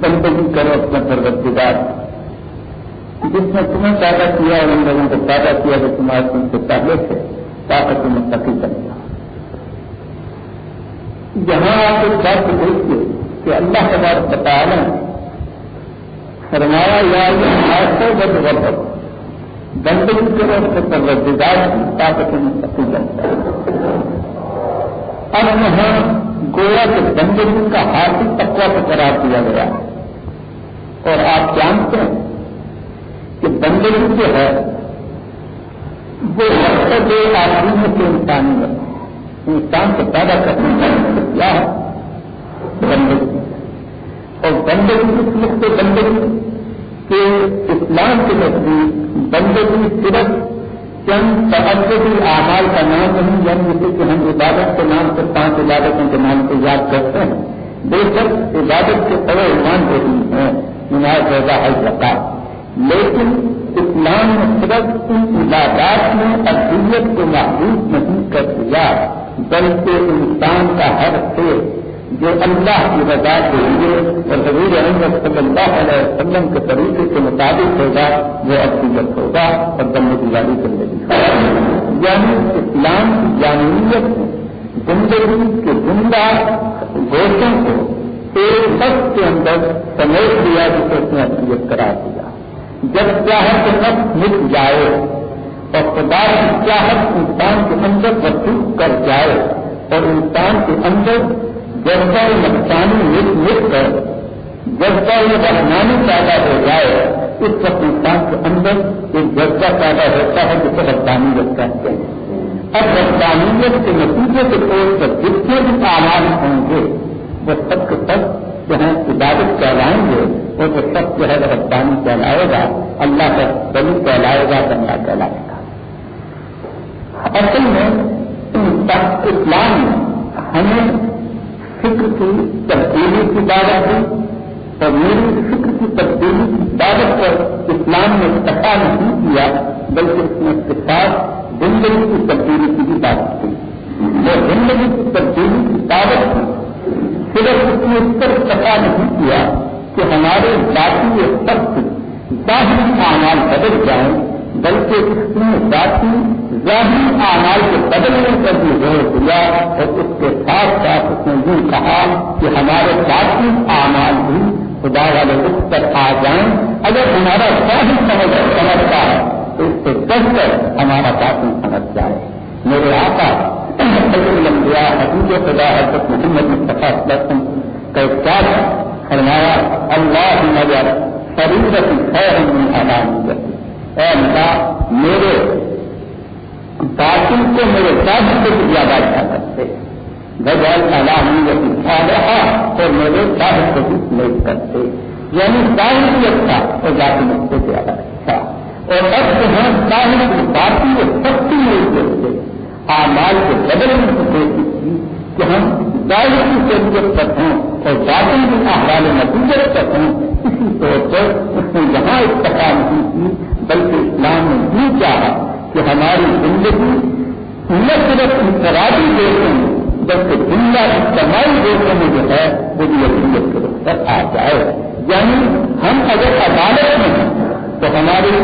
بندگی کرو اپنا جس نے تمہیں پیدا کیا اور ان لوگوں کو پیدا کیا جو تمہارے تم سے پہلے سے تاکہ مستقل بنے جہاں آپ ایک بات دیکھیے کہ اللہ کے بعد بتا رہے ہیں فرمایا، یا یہ ایسے جب وقت بندگی کے وقت پروتگار کی طاقت مستقل بنتا ہے۔ اب یہاں گویا کے بندگی کا حاصل تقوا کو قرار دیا گیا۔ اور آپ جانتے ہیں کہ بندگی جو ہے، وہ مقصد آدمی کے انسانی ہے انسان کو پیدا کرنے کا کیا ہے بندگی اور بندگی اس وقت بندگی کہ اسلام کے نزدیک بندگی صرف چند تعددی اعمال کا نام نہیں یعنی جسے کہ ہم عبادت کے نام سے پانچ عبادتوں کے نام سے یاد کرتے ہیں۔ بے شک عبادت کے طرح ایمان رہی ہیں، نماز روزہ ہے زکات لیکن اسلام نے صرف ان عبادات میں ابدیت کو محبوب نہیں کر دیا، بلکہ انسان کا ہر سے جو اللہ کی رضا کے لیے اور حضور احمد صلی اللہ علیہ وسلم کے طریقے کے مطابق ہوگا، وہ اقلیت ہوگا، اور کی والی زندگی ہوگا یعنی اسلام کی جانویت زندگی کے زندہ گوشوں کو ایک وقت کے اندر سمیٹ دیا، جسے اس نے اقلیت قرار دیا۔ جب چاہت نفس مٹ جائے، اور خدا کی چاہت انسان کے اندر وسوخ کر جائے، اور انسان کے اندر جب یہ نقصانی مٹ مٹ کر جب یہ رحمانی پیدا ہو جائے، اس وقت انسان کے اندر ایک جذبہ پیدا ہوتا ہے جسے رقدانیت کہتے ہیں۔ اب رقدانیت کے نتیجے کے طور پر جتنے بھی آواز ہوں گے، وہ سب کے سب جو ہے عبادت کہلائیں گے اور وہ سب جو ہے رقدانی کہلائے گا۔ اللہ کا بلی کہلائے گا، بندہ کہلائے گا۔ اصل میں اسلام ہمیں فکر کی تبدیلی کی دعوت دی اور میری فکر کی تبدیلی کی دعوت پر اسلام نے پتا نہیں کیا، بلکہ اس نے اس کے ساتھ زندگی کی تبدیلی کی بھی دعوت کی۔ وہ زندگی کی تبدیلی کی دعوت کی صرف اس نے اس پر پتا نہیں کیا کہ ہمارے ذاتی سخت ظاہری اعمال بدل جائیں۔ بلکہ اس نے ذاتی ظاہری آمال کے بدلنے پر بھی زور دیا اور اس کے ساتھ ساتھ اس نے یہ کہا کہ ہمارے ساتھی آمال بھی خدا والے اس پر آ جائیں۔ اگر ہمارا ساتھی سمجھ سمجھتا ہے تو اس سے کر کر ہمارا ساتھی سمجھ جائے۔ میرے آقا لمبیا حقیق خدا، حضرت محمد مصطفیٰ لسن کا کیا فرمایا، اللہ نظر شریر کی خیر اے اللہ، میرے باطل کو میرے ساتھ سے بھی زیادہ اچھا کرتے۔ بغیر تعلیم نے اچھا رہا اور میرے ساتھ کو بھی نہیں کرتے۔ یعنی ساحل بھی اچھا اور باقی مجھ سے زیادہ اچھا۔ اور اب جو ہے ساحل کی باقی وہ سختی نہیں دیکھتے۔ آمال کے بدلنے کی کوشش کی کہ ہم ظاہر کی ضرورت پر ہوں اور باقی بھی احوال نتیجت پر ہوں۔ اسی طور پر اس نے یہاں اتفاق نہیں کی بلکہ اسلام نے یہ چاہا کہ ہماری زندگی نہ صرف انفرادی دیشوں میں بلکہ دنیا اجتماعی دیشوں میں جو ہے، وہ بھی اقلیت کے پر آ جائے۔ یعنی ہم اگر عدالت میں ہیں، تو ہماری،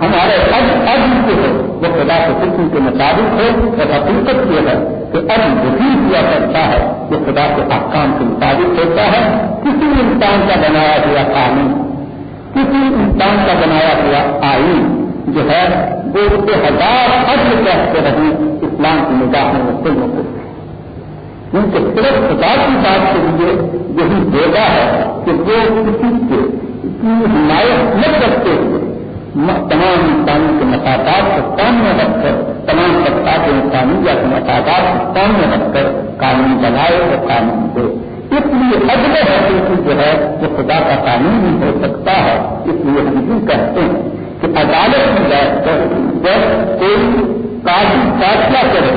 ہمارے اب اب جو ہے، وہ خدا کے قسم کے مطابق ہے اور حقیقت یہ ہے کہ اب وہی کیا کرتا ہے، جو خدا کے احکام کے مطابق ہوتا ہے۔ کسی انسان کا بنایا ہوا قانون کسی انسان کا بنایا ہوا آئین جو ہے وہ اسے ہزار عدل کہتے رہے اسلام کی نگاہ میں مختلف ہوتے ان کے صرف خدا کی بات کے لیے یہی دیتا ہے کہ وہ کسی کے کی حمایت نہ کرتے ہوئے تمام انسانی کے مفادات کو سامنے رکھ کر، تمام سطح کے انسانیہ کے مفادات کو سامنے رکھ کر قانون بنائے اور قانون دے۔ اس لیے اگلے حقیقی جو ہے وہ خدا کا قانون بھی ہو سکتا ہے۔ اس لیے ہم یہ کہتے ہیں کہ عدالت میں بیٹھ کر جب کوئی قاضی فیصلہ کرے،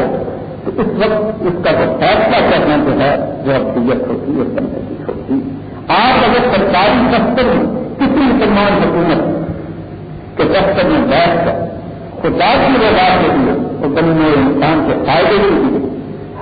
تو اس وقت اس کا جو فیصلہ کرنا جو ہے وہ ابدیت ہوتی ہے زندگی ہوتی آپ اگر سرکاری دفتر میں کسی مسلمان حکومت کہ دفتر میں بیٹھ کر خدا کی وجہ کے لیے وہ بننے انسان کے فائدے کے لیے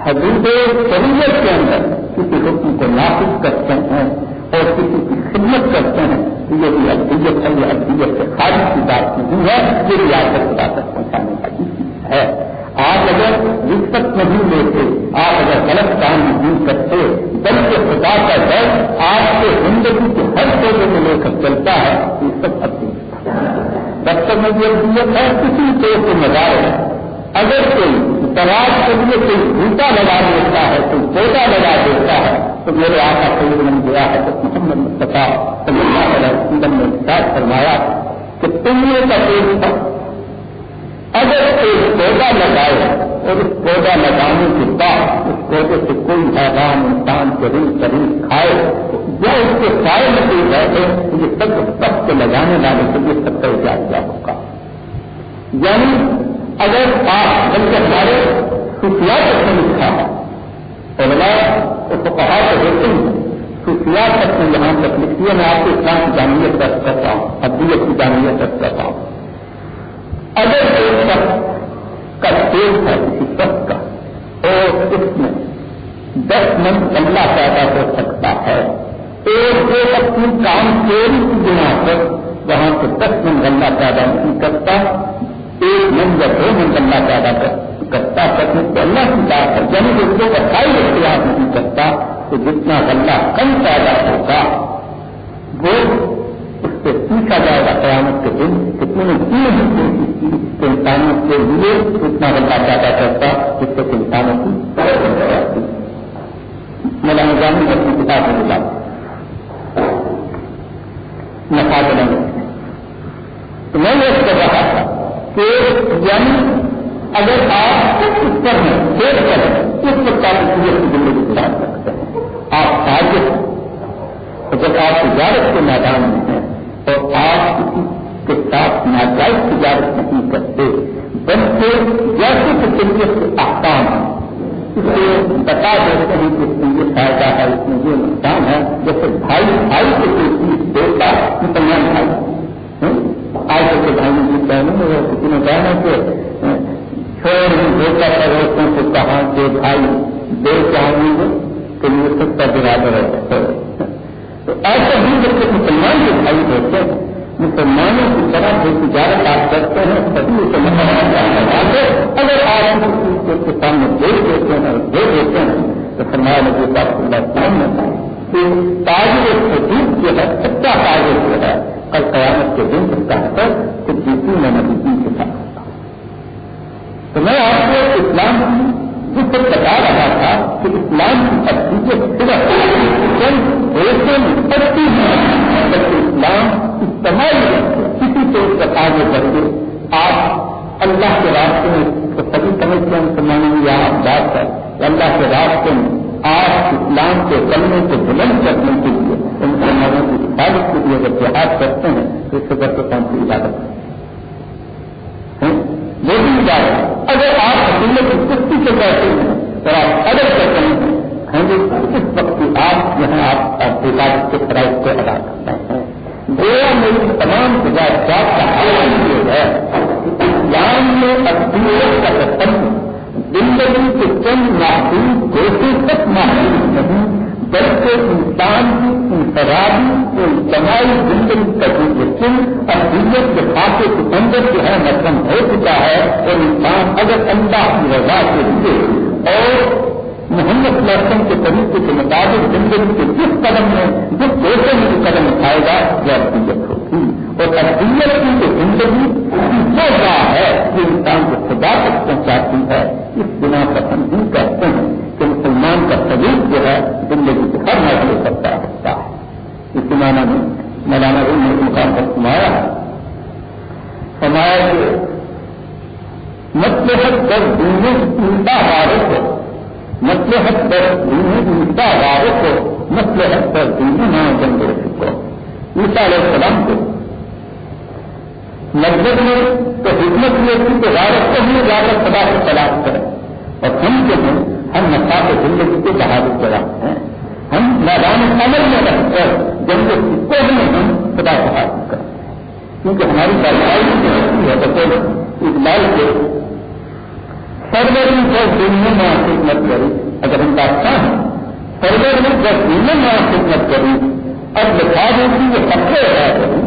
حدود شریعت کے اندر کسی حکم کو نافذ کرتے ہیں اور کسی کی خدمت کرتے ہیں، تو یہ بھی ادیت ہے، یہ ادیت سے خارج کی بات نہیں ہے، یہ بھی آپ کو خدا تک پہنچانے کا چیز ہے۔ آپ اگر رشت نہیں لیتے آپ اگر غلط کام نہیں کرتے، بلکہ خدا کا ڈر آپ کے زندگی کے ہر شعبے میں لے کر چلتا ہے یہ سب اپنی دفتر میں بھی ادیت ہے، کسی طور سے مزار ہے۔ اگر کوئی تلاش کے لیے کوئی بوٹا لگا دیتا ہے، کوئی پودا لگا دیتا ہے، تو میرے آقا سید بن گیا ہے تو محمد مصطفیٰ صلی اللہ علیہ وسلم نے ساتھ فرمایا کہ تم نے کا ایک اگر ایک پودا لگائے اور اس پودا لگانے کے بعد اس پودے سے کوئی حیران انسان شریر شریر کھائے جو اس کے سائے میں کوئی بیٹھے، تو یہ سب سب کو لگانے والے کے لیے سب کا اجاز کیا ہوگا۔ یعنی اگر آپ بلکہ ہمارے خفیات سے لکھا ہے علماء اس کو کہا تو دیتے ہیں خفیات تک میں یہاں تک لکھتی ہے میں آپ کو اسلام کی جامعت درج کرتا ہوں ابدیت کی جامعت درج کرتا ہوں۔ اگر ایک شخص کا تیز ہے کسی شخص کا اور اس میں دس من گملہ پیدا ہو سکتا ہے، ایک دو اپنی کام چوری کی بنا پر وہاں سے دس من گملہ پیدا نہیں کرتا ایک من یا دو من گملہ پیدا کرتا کرتا کرنے تو اللہ کی بات یعنی ہے یعنی اس کو بتائی اختیار نہیں کرتا، تو جتنا غلہ کم پیدا ہوگا، وہ اس سے سیکھا جائے گا قیامت کے دن کتنے نے کی نہیں کی کہ انسانوں کے لیے اتنا غلہ پیدا کرتا، جس سے انسانوں کی جاتی۔ مولانا جانی اپنی کتاب میں ملا نفا تو میں نے اس کو کہا تھا کہ یعنی اگر آپ اس پر ہیں دیکھ کر اس پر تعلق کی زندگی گزار سکتے ہیں۔ آپ تاجر ہیں۔ جب آپ تجارت کے میدان میں ہیں تو آپ کسی کے ساتھ ناجائز تجارت نہیں کرتے، بلکہ جیسے کہ طبیعت کے احکام ہیں اس سے بتا دیتے ہیں کہ اس میں یہ فائدہ ہے، اس میں یہ نقصان ہے۔ جیسے بھائی بھائی کو کوئی چیز دیتا مسلمان بھائی۔ آج کے بھائی نے کہنے کسی نے کہنا کہ دیتا تھا سے کہا کہ بھائی دے چاہیں گے، تو یہ سب کا برادر ہے۔ تو ایسا ہی جبکہ مسلمان کے بھائی ہوتے ہیں، مسلمانوں کی طرح جو تجارت آپ کرتے ہیں سبھی اسے مسلمان اگر آپ کے سامنے دیکھ دیتے ہیں اور دے دیتے ہیں، تو فرمایا مجھے بات کو بات میں کہ تاجر سجیب جو ہے، سچا تاجر جو ہے کل قیامت کے دن سکتا ہے تو جیسی میں نبی کے ساتھ تو میں آپ کو اسلام کی جس سے بتا رہا تھا کہ اسلام کی تفصیل صرف چند ایسے پڑتی ہیں بلکہ اسلام استعمال کسی کو بتانے کر کے آپ اللہ کے راستے میں تو سبھی سمجھتے ہیں مسلمانوں میں یہاں بات ہے۔ اللہ کے راستے میں آپ اسلام کے کلمے کو بلند کرنے کے لیے، ان مسلمانوں کی حفاظت کے لیے اگر جہاد کرتے ہیں، تو اس سے کو کون سی عبادت ہے۔ وہ بھی اگر آپ حکومت کی سستی سے کہتے ہیں تو آپ اگر کہتے ہیں ہم اس وقت آپ جو ہے آپ عبادت کے فرائض کو ادا کرتے ہیں۔ گویا میری تمام تجارت کا حال یہ ہے۔ زندگی کے چند محدود کوشش تک محدود نہیں، بلکہ انسان کی انفرادی اور اجتماعی زندگی کا جو یقین اقلیت کے خاصے کے اندر جو ہے نقم ہو چکا ہے اور انسان اگر اللہ کی رضا کے لیے اور محمد وسلم کے طریقے کے مطابق زندگی کے جس قدم میں، جس دیشے میں جو قدم اٹھائے گا وہ اقلیت ہوگی۔ اور اقلیت کی جو زندگی وہ راہ ہے جو انسان کو خدا تک پہنچاتی ہے۔ اس بنا پر ہم بھی کہتے ہیں کہ مسلمان کا سبھی جو ہے، زندگی کے ہر محل سکتا ہوتا ہے۔ اس زمانہ میں مولانا نے مقام پر سنایا ہے سمایا کہ متحد در دینی الٹا وارث ہو متحد در دینی الٹا وارث ہو متحد در دینی نہ جنگ کو عیسا علیہ السلام کو۔ مسجد میں تو حکمت یہ تھی کہ وارث کو ہی زیادہ خدا سے تلاش کریں۔ اور ہم جو ہیں، ہم نقا کے زندگی کے بہادر جگہ ہیں۔ ہم میدان عمل میں رہ کر جنگ سکوں میں ہم خدا سے حاصل کریں۔ کیونکہ ہماری کاروائی جو ہے تو اقبال کے سروری کو دنیا میں خدمت کری اگر ہم بات ہیں سروری کو دنیا میں خدمت کری اب بتا دیں کہ یہ پکے رہا کری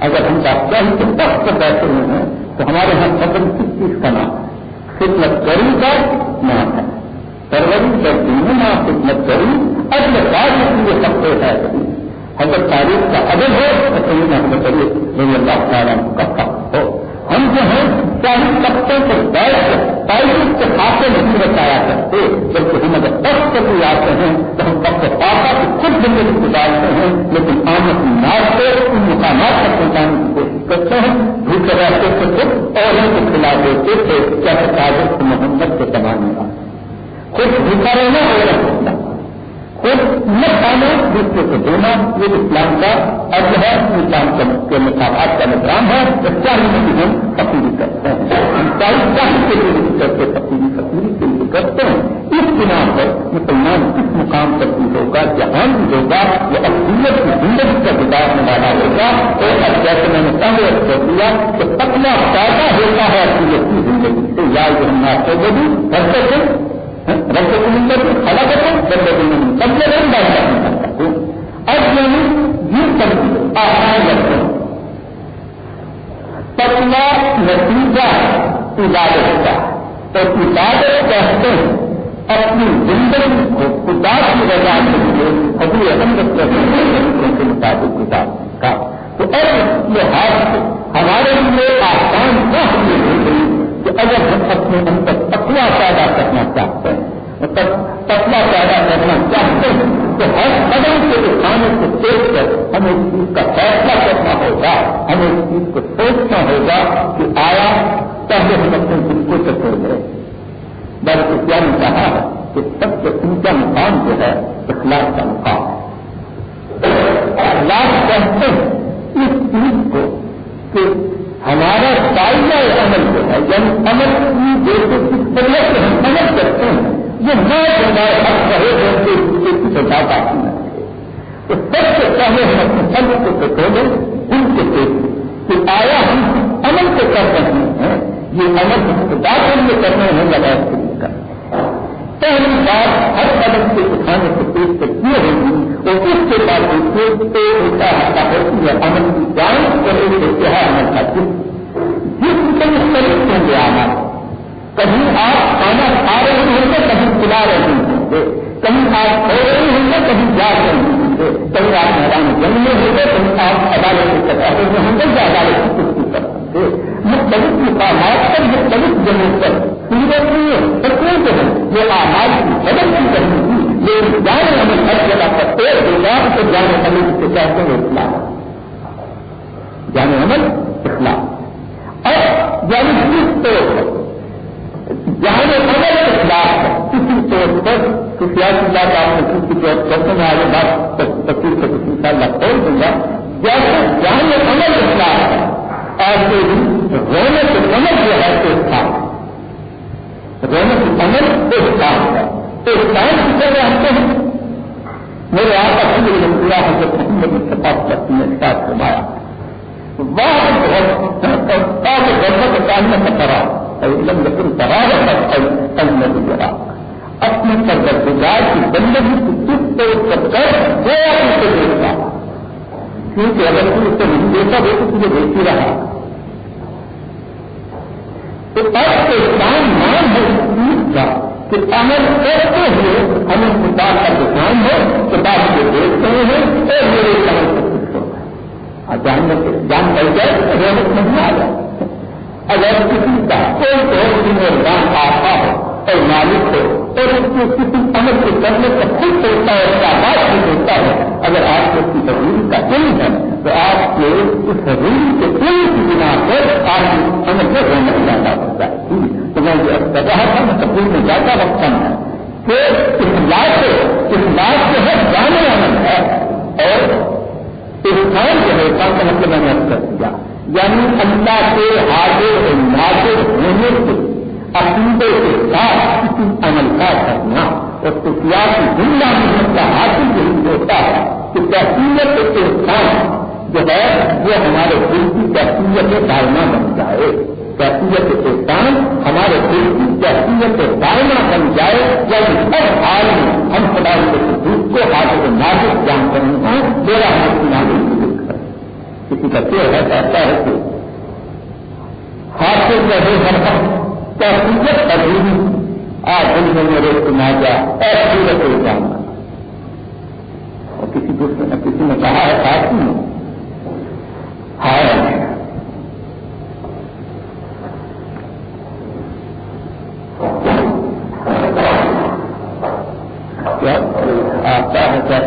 اگر ہم بات چاہیں تو تخت بیٹھے ہوئے ہیں، تو ہمارے یہاں قدم کس چیز کا نام؟ خدمت کری کا نام ہے۔ سروری کو دنیا میں خدمت کری اب بتا دیں کہ یہ پکے رہا کری اگر تاریخ کا ادب ہو تو صحیح نہ کریے میری اللہ تعالیٰ کا ہو۔ جو ہیں چاہیے طبقوں کو بیٹھ کر تاریخ کے خاصے نہیں بتایا کرتے بلکہ ہم اگر دس کر بھی آتے ہیں، تو ہم سب سے پاپا کی خود زندگی گزارتے ہیں، لیکن آمد نار سے، ان مقامات تک پہنچانے کی کوشش کرتے ہیں۔ بھوکے راستے سے خود اور ان کو کھلا دیتے تھے، کیا تاریخ محمد کے زمانے کا خود بھوکا رہنا اور رکھنا خود نہ کھانا دوسرے کو دینا یہ اسلام کا ارد ہے اسلام کے مقابلات کا نظام ہے چاہیے کہ ہم تفریح کرتے ہیں۔ چاہیے کے لیے نہیں کرتے تفریح تفریح کے لیے کرتے ہیں۔ اس بنا پر مسلمان کس مقام پر بھی ہوگا، جہاں بھی ہوگا، وہ اقلیت کی زندگی کا گزارنے والا ہوگا۔ اور اب جیسے میں نے پہلے کر دیا کہ پتلا پیدا ہوتا ہے اقلیت کی زندگی سے، یا جو ہم آپ کو بھی رب کو مندر کرو رب کو سب سے رنگ بات کرتا اب یعنی یہ سب آسان رکھتے ہیں پتلا نتیجہ عبادت کا تو عبادت کہتے ہیں اپنی زندگی کو خدا کی رضا کے لیے ابھی اہم رکھتے کے مطابق کتاب کا تو اب یہ ہاتھ ہمارے لیے آسان نہ ہونے کہ اگر ہم اپنے اندر پتلا پیدا کرنا چاہتے ہیں پتلا پیدا کرنا چاہتے ہیں تو ہر قدم کے اٹھانے کو دیکھ کر ہمیں اس چیز کا فیصلہ کرنا ہوگا، ہمیں اس چیز کو سوچنا ہوگا کہ آیا پہلے ہم اپنے دل کو چھوڑ گئے بس کیا نے کہا ہے کہ سب سے اونچا مقام جو ہے، اخلاق کا مقام اخلاق کہتے ہیں اس چیز کو کہ ہمارا سائزہ عمل جو ہے یعنی عمل کی جیسے کس طرح سے ہم عمل کرتے ہیں۔ یہ نہ ہمارے حق کہے تو ان رہے جیسے کسی بات آتی ہے تو سب سے پہلے ہم اپنے عمل کو کٹولیں ان کے دیکھ کہ آیا ہم عمل کو کر رہے ہیں، یہ عمل خدا کے لیے کر رہے ہیں لگا کے لیے۔ کر پہلی بات، ہر قدم کے اٹھانے سے پیش کر یہ ہوگی اور اس کے بعد دیکھیے ہوتا ہوتی ہے عمل کی جانچ کر ایک اتحاد عمل کا جس جس طریقے سے مختلف ہوں گے کہیں آپ کھانا کھا رہے ہوں گے کہیں چلا رہے ہوں گے کہیں آپ کھو رہے ہوں گے کہیں جا رہے ہوں گے کہیں آپ میدان جنگ میں ہوں گے کہیں آپ عدالت کے کٹارے میں ہوں گے یا عدالت کی کچھ کر سکتے مختلف مقامات پر، مختلف جگہوں پر۔ سورت نہیں ہے، سکون جو ہے۔ یہ آواز کی مدد کی کرنی تھی۔ لیکن جانے ہمیں ہر جگہ پر پیڑ ہوگا تو جانے ہمیں سے کہتے ہیں اسلام جانے عمل اسلام اور یعنی کس طور پر کسی طور پر کسی اللہ کا آپ نے کسی طور کرتے میں آگے بات تفصیل سے کسی کا اللہ کھول دوں گا۔ جیسے جہاں میں عمل کے خلاف ہے ایسے ہی رونے کے عمل جو ہے تو خاص رونے کے عمل ایک خاص ہے تو اسلام کی طرح ہمتے ہیں۔ میرے آپ کا پورا پورا حضرت محمد سے بات کرتی ہے ساتھ فرمایا بہت غربت کامنے کا کرا علم لیکن کرا ہے اپنے پرگزار کی بندگی کی کس کو کر وہ آپ سے دیکھتا کیونکہ اگر تم اس نہیں دیکھا وہ تو تجھے دیکھ رہا۔ تو اب کے کام نام ہے اس کا کہ عمل کرتے ہوئے ہمیں کتاب کا دکان ہے کتاب کو دیکھتے ہیں، اور میرے کام کو جان جان مل جائے تو رونق نہیں آ جائے اگر کسی کا کوئی تو جان آتا ہو اور مالک ہو اور اس کو کسی عمل کو کرنے کا خود ہوتا ہے اس کا بات بھی ہوتا ہے۔ اگر آپ کو اس کی ضروری کا علم ہے، تو آپ کے اس ضروری کے کوئی کی بنا پر آپ کی عمل سے رونق زیادہ ہوتا ہے۔ تو میں یہ کر رہا تھا میں تقریب میں زیادہ وقت ہے۔ کہ اس بات سے اس بات جو ہے جانے عمل ہے اور انسان جو ہے کا مطلب میں نے کر دیا۔ یعنی اللہ کے حاضر اور ناظر ہونے سے عقیدے کے ساتھ کسی عمل کا کرنا اور سیاسی زندہ محنت کا حاصل یہی ہوتا ہے کہ تحقیقت کے انسان جو ہے وہ ہمارے دل کی کیفیت دائنا بن جائے۔ کیفیت احسان ہمارے دل کی کیفیت دائنا بن جائے۔ یعنی ہر حال میں ہم خدا کے دودھ کو حاصل نازک جان کر میرا ہاتھ نازک دکھ ہے کسی کا کیا ہے کہتا ہے کہ حاصل رہے ہر وقت کیفیت ابھی آج دل میں میرے سنا جا ایسی رکھے جاننا اور کسی دوسرے نے کسی نے کہا ہے ساتھی میں ہائے آتا ہے کیا؟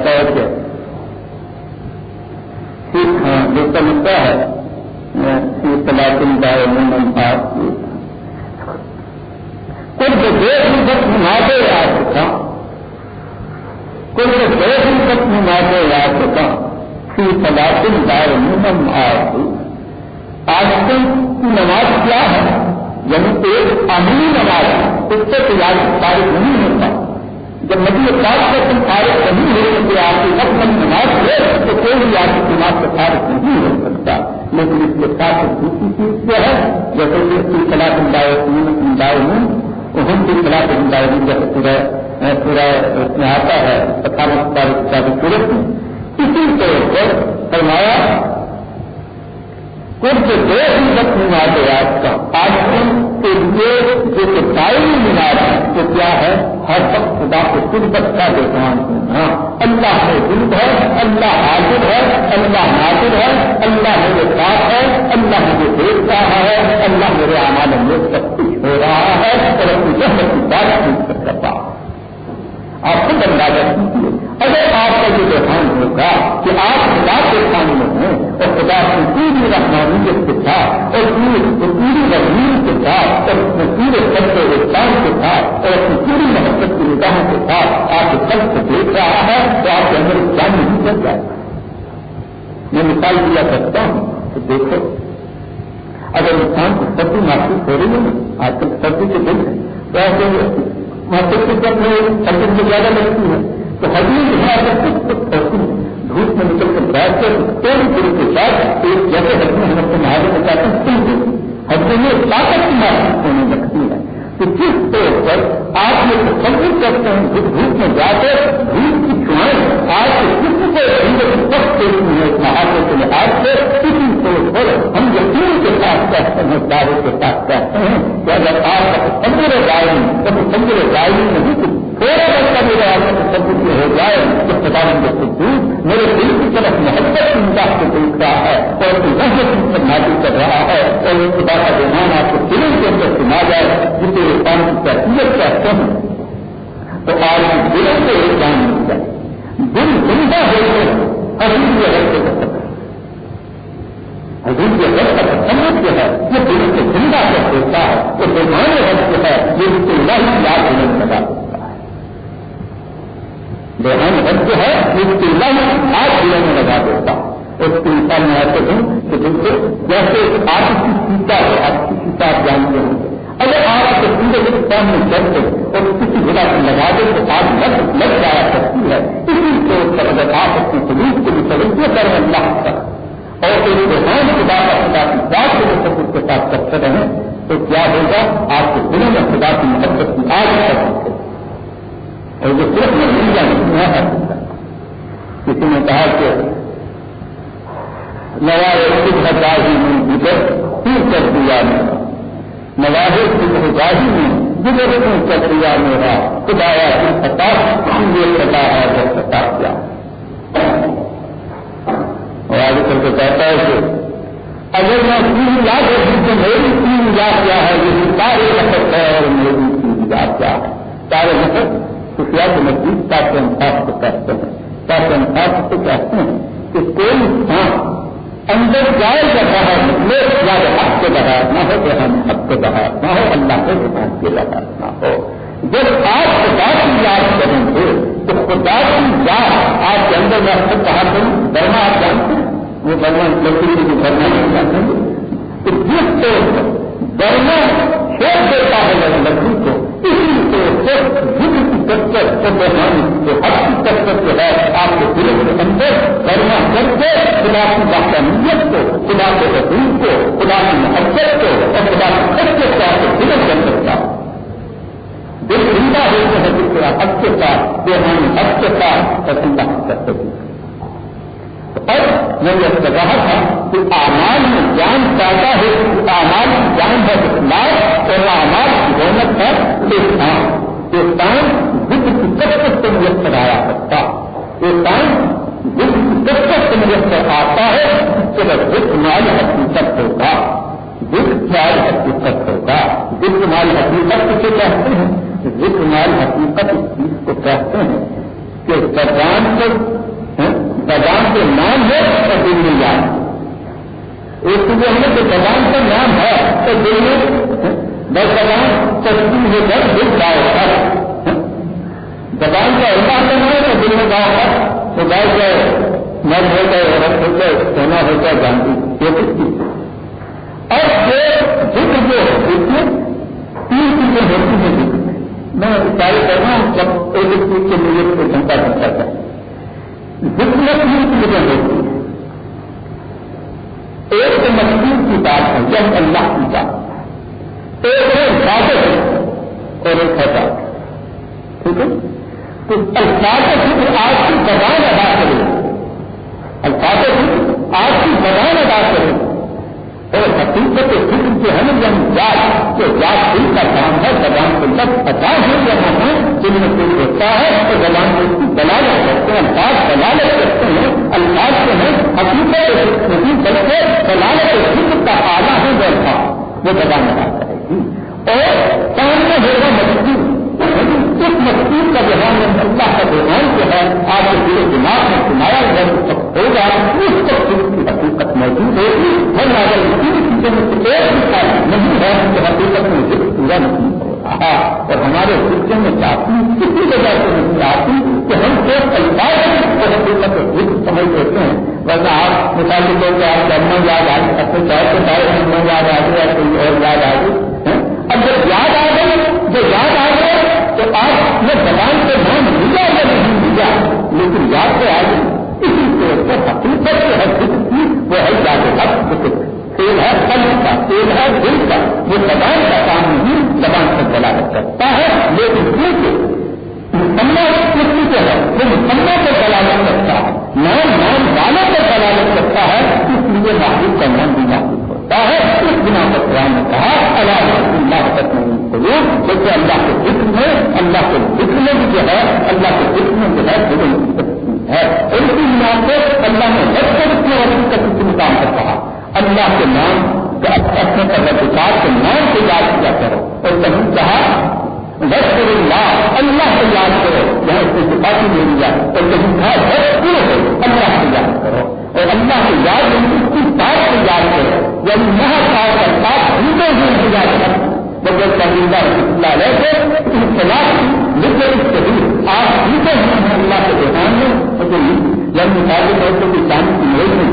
مدت نمازے آ چکا سی دار من آ آج کل کی نماز کیا ہے؟ یعنی ایک عملی نماز اس سے تجارت تاریخ نہیں ہوتا۔ جب نبی پاک کا تم فارغ نہیں ہو سکتے آپ کی وقت میں نماز ہے، تو کوئی بھی آپ کی دماغ سے فارغ نہیں ہو سکتا۔ لیکن اس کے ساتھ دوسری چیز کیا ہے، جیسے کہ اس کی کلا سمدائے سمدائے ہوں ہم کی کلا سمدائے ہوں جیسے پورا پورا اس میں آتا ہے اٹھارہ تاریخ کا بھی اسی طور پر فرمایا، کچھ دو ہی وقت نماز ہے آج کا۔ آج کے لیے جو ٹائم نماز ہے تو کیا ہے ہر وقت خدا کو قربت کا دیکھان ہاں اللہ میں دل ہے، اللہ حاضر ہے، اللہ ناظر ہے، اللہ میرے ساتھ ہے، اللہ مجھے دیکھ رہا ہے، اللہ میرے آماد میں سب کچھ ہو رہا ہے۔ اور اپنی جہر کی بات پوچھ کرتا آپ خود اندازہ کیجیے اگر آپ کا یہ دیکھان ہوگا کہ آپ خدا کے سامنے ہیں اور خدا کی پوری رحمانیت کے ساتھ اور پوری رحمین کے ساتھ اور اپنے پورے سب کے اسلام کے ساتھ اور اپنی پوری محبت کی نگاہوں کے ساتھ آپ سب کو دیکھ رہا ہے، تو آپ کے اندر کیا نہیں کر جائے میں مثال دیا کرتا ہوں تو دیکھو، اگر انسان کو سردی محسوس ہو رہی ہے نا آج کل سردی کے دن ہے تو ایسے محسوس کے جب میں سردی سے زیادہ لگتی ہے۔ تو ہڈی جو ہے اگر کچھ کچھ ہوتی دھوپ میں نکل کر بیٹھ کر تیل پوری کے ساتھ ایک جیسے ہڈی ہم اپنے مہاجر میں چاہتے ہیں ہڈی میں طاقت کی محسوس ہونے لگتی ہے۔ کہ جس طور پر آپ یہ تصور کرتے ہیں کہ دھوپ میں جا کر دھوپ کی چھوائیں آج کے کسی کو اندر وقت دیتی ہے محاذے کے لحاظ سے کے ساتھ دعوے کے ساتھ کہتے ہیں کہ اگر آپ کا تصور گائن جب تصور گائن نہیں، تو تھوڑا بچہ میرے آپ کا تصور ہو جائے تو خدا کے خود میرے دل کی طرف محبت کی نگاہ کو دیکھ رہا ہے، اور اس محبت سے نازل کر رہا ہے، اور اس خدا کا دھیان آپ کو دل کے اندر سنا جائے، جسے انسان کی تربیت کہتے ہیں۔ تو آج دل سے ایک جان مل جائے دل زندہ ہو کر ابھی بھی اگر سے کر سکتا حضور کے گھر کا سمجھ جو ہے یہ دل سے زندہ کر دیتا ہے، وہ بیمانے حد جو ہے، یہ اس سے اللہ ہی یاد ہونے میں لگا دیتا ہے۔ بیمان حد جو ہے، یہ اس سے اللہ ہی یاد ہونے میں لگا دیتا ہے۔ اس کے انسان میں ایسے ہوں کہ بالکل جیسے آپ کی سیتا ہے، آپ کی سیتا آپ جانتے ہوں اگر آپ کے پورے کے سامنے چلتے اور کسی جگہ سے لگا دیں تو آپ لگ لگ جایا کرتی ہے۔ اسی طور پر اگر آپ اپنی سلوک کو بھی توجہ کریں اللہ تک اور ایک بہان خدا کا خدا کی بات کو سب اس کے ساتھ کرتے رہیں تو کیا ہوگا؟ آپ کے دلوں میں خدا کی محبت کی آج کر سکتے اور جو صرف میں مل جائے نہ کر سکتا کسی نے کہا کہ نیا ایک ہزار ہی مل پھر کر دیا میرا نوازے کی گاہی میں جب تم چکریا میرا خدایا، تم پتا یہ پتا ہے وہ پتا کیا۔ اور آگے چل کے کہتا ہے کہ اگر میں تین یاد رکھوں تو میری تین یاد کیا ہے، یہ سارے نفر ہے اور میری تین یاد کیا ہے۔ سارے نفر خفیہ کے نزدیک تاکہ انصاف کو کہتے ہیں تاکہ انصاف کو کہتے ہیں کہ کوئی انسان اندر جائے یا باہر نکلے یا حق کے بغیر نہ ہو تو ہم حق کے بغیر نہ ہو، اللہ کے کتاب کے بغیر نہ ہو۔ جب آپ خدا کی یاد کریں گے، تو خدا کی یاد آپ کے اندر میں خود کہا کروں برما آپ جانتے ہیں۔ وہ برما لڑکی کو برما نہیں جانتے ہیں تو جس طور پر برما چھوڑ دیتا ہے لڑکی کو اسی طور سے جن کی چکر کو برمانی جو حق کی کثرت جو ہے، آپ کے دل کے اندر کرنا کر کے خدا کی باقاعدیت کو، خدا کے رسول کو، خدا کی محبت کو اور خدا کی کثرت کو آپ کے دل کر سکتا دل زندہ ہوتے ہیں جس طرح حق کے ساتھ بےحانی حق کے ساتھ، اور زندہ کر سکتی اور میں یہ کہہ رہا تھا کہ آمال میں جان پیدا ہے آمال جان ہے اخلاق اور آمال کی رونق ہے احسان احسان بدھ کی کثرت سے مجھے کرایا سکتا احسان بدھ کی کثرت سے مجھے آتا ہے اس کے بدھ مال حقیقت ہوگا بدھ مال حقیقت ہوگا بدھ مال حقیقت کسے کہتے ہیں؟ بدھ مال حقیقت اس چیز کو کہتے ہیں کہ زبان کو زبان کے نام ہے اور دل میں یاد۔ ایک تو جو ہے کہ زبان کا نام ہے، تو دل میں بس زبان سستی ہو کر دل گاؤ ہے۔ زبان کا اللہ کا نام ہے دل میں گاؤ ہے۔ تو گاؤ جائے مرد ہو جائے عورت ہو جائے سونا ہو جائے جانتی۔ یہ کچھ اور ذکر جو ہے، اس تین چیزیں ہوتی ہیں۔ ذکر میں میں سارے کر رہا ہوں، جب ایک چیز کے لیے گھنٹہ گھنٹہ کرتا حکمت ہی کی ہوتی ہے ایک تو مشہور کی بات ہے، جب اللہ کی بات۔ ایک ہے عبادت اور ایک ہے ٹھیک ہے؟ تو الفاظ آپ کی زبان ادا کرے الفاظ آپ کی زبان اور حقیقت فکر جو ہے نا جب یاد جو یاد دل کا کام ہے، زبان کو لگ پتا ہے یہاں ہے جن میں کوئی ہوتا ہے، تو زبان کو اس کی دلالت کرتے ہیں الفاظ دلالت کرتے ہیں، الفاظ جو ہے حقیقت نہیں بلکہ دلالت فکر کا آلہ ہے جو الفاظ، وہ زبان ادا کرے گی۔ اور سامنے ہوگا مجبور اس مقصود کا جہان اللہ کا جہان جو ہے آپ کے پورے دماغ میں سنایا گیا ہوگا، اس وقت کی حقیقت موجود ہوگی۔ ہر اگر اسی چیزوں میں سے ایک بھی نہیں ہے کہ حقیقت میں ذکر پورا نہیں ہو رہا اور ہمارے سلسلے میں چاہتی کسی وجہ سے نہیں چاہتی کہ ہم صرف الفاظ کو حقیقت ذکر سمجھ لیتے ہیں۔ ورنہ آپ مثال کے طور پہ آپ جمع یاد آ گئی اپنے چار کے بارے میں یاد آ گئی یا کوئی اور یاد آ گئی اب جب یاد آ گئی، جو یاد تو آپ نے زبان کے نام لیا یا نہیں لیا، لیکن یاد تو آ گئی اسی طور پر حقیقت سے ہر ذکر کی وہ ہے یاد حق ذکر تیل ہے قلب کا تیل ہے دل کا، وہ زبان کا کام نہیں، زبان سے دلالت کرتا ہے، لیکن کیونکہ مسلمان کسی کو ہے، وہ مسلمان کو دلالت کرتا ہے، نام نام والوں کو دلالت کرتا ہے، اس لیے محبوب کا نام بھی محبوب ہوتا ہے۔ اس بنا پر قرآن نے کہا، اللہ اللہ تک نہیں جیسے اللہ کے ذکر میں، اللہ کے ذکر میں بھی جو ہے، اللہ کے ذکر میں جو ہے ہے۔ ان کی بنا سے اللہ نے جب سے اس میں وقت کا کسی مقام پر کہا، اللہ کے نام اپنے پروتار کے نام سے یاد کیا کرو۔ اور کہیں کہا بس اللہ اللہ سے یاد کرو، یہاں اس کی سپاہی لے لیا اور کہیں کہا بس پورے اللہ سے یاد کرو۔ اور اللہ سے یاد اس کی بات سے یاد کرو۔ یعنی یہاں کہا کا ساتھ ہندو ہی یاد کرو جب اللہ اللہ علیہ سے اختلاف کی لیکن اس کے آپ ہندو ہیں، اللہ کے دوران میں جب مثال کے طور پر کسان کی میز میں